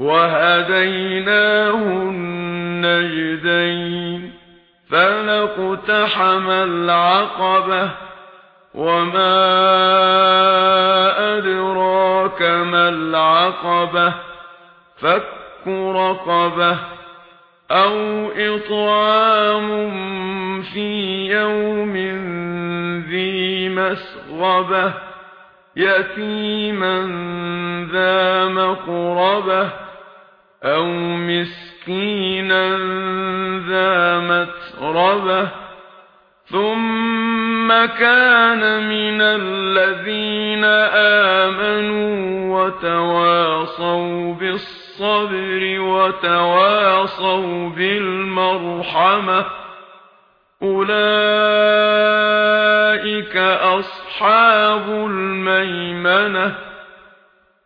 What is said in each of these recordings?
وهديناه النجدين فلقتحم العقبة وما أدراك ما العقبة فك رقبة أو إطعام في يوم ذي مسغبة يتيما ذا مقربه أَوْ مِسْكِينًا ذَا مَتْرَبَةٍ ثُمَّ كَانَ مِنَ الَّذِينَ آمَنُوا وَتَوَاصَوْا بِالصَّبْرِ وَتَوَاصَوْا بِالْمَرْحَمَةِ أُولَئِكَ أَصْحَابُ الْمَيْمَنَةِ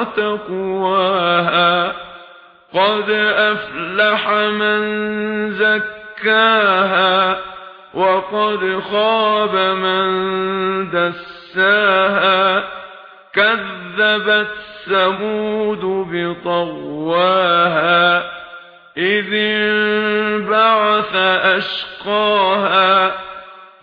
وتقواها. قد أفلح من زكاها وقد خاب من دساها. كذبت ثمود بطواها إذ انبعث أشقاها.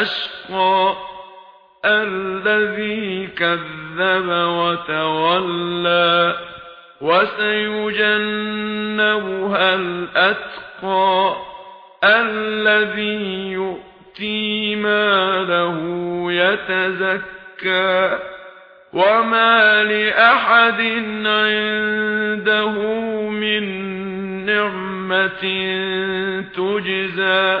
أشقى الذي كذب وتولى وسيجنبها الأتقى الذي يؤتي ما له يتزكى وما لأحد عنده من نعمة تجزى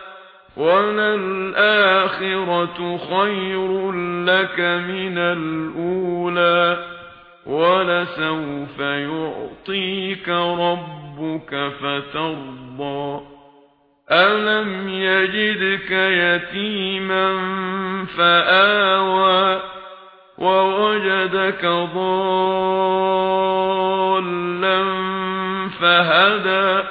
وَلَلْآخِرَةُ خَيْرٌ لَّكَ مِنَ الْأُولَى وَلَسَوْفَ يُعْطِيكَ رَبُّكَ فَتَرْضَى أَلَمْ يَجِدْكَ يَتِيمًا فَآوَى وَوَجَدَكَ ضَالًّا فَهَدَى